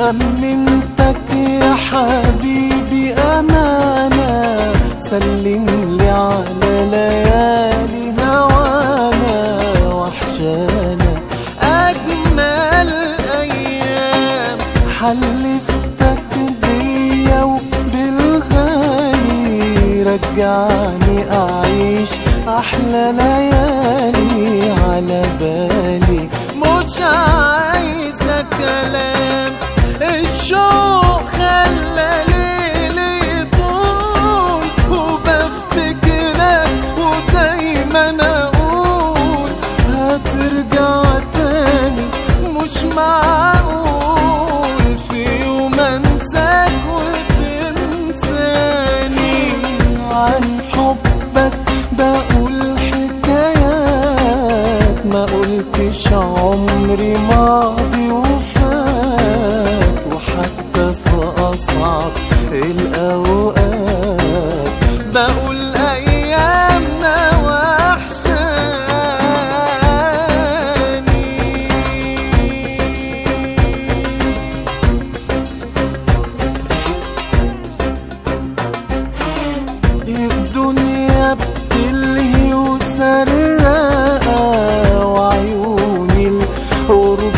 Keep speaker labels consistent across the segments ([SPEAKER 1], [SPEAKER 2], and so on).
[SPEAKER 1] أمنتك يا حبيبي أمانة. سلم لي على ليالي هوانا وحشانا. أجمل أيام حلفتك بيا وبالغالي رجعني أعيش أحلى ليالي. عمري ماضي وفات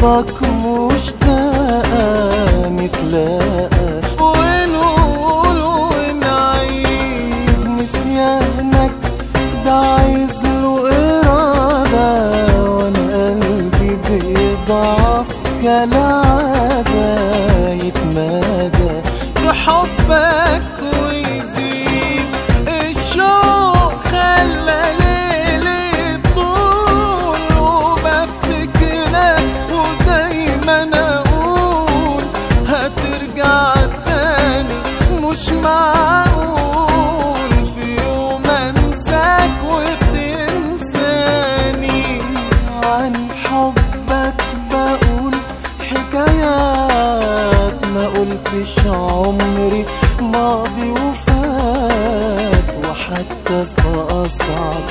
[SPEAKER 1] لقربك مشتاقة نتلاقى. ونقول ونعيد نسيانك؟ ده عايز له إرادة وأنا قلبي بيضعف كالعادة قلتش عمري ماضي وفات وحتى في أصعب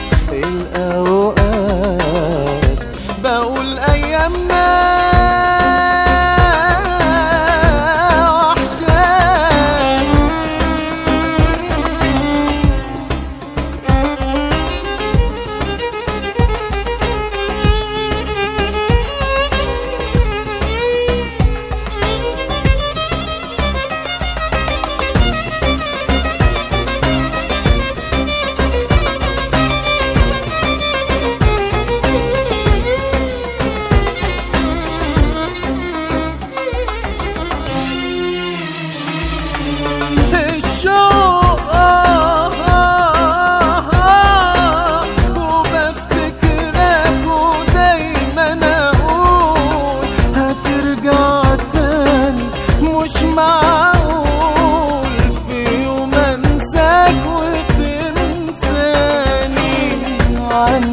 [SPEAKER 1] நான்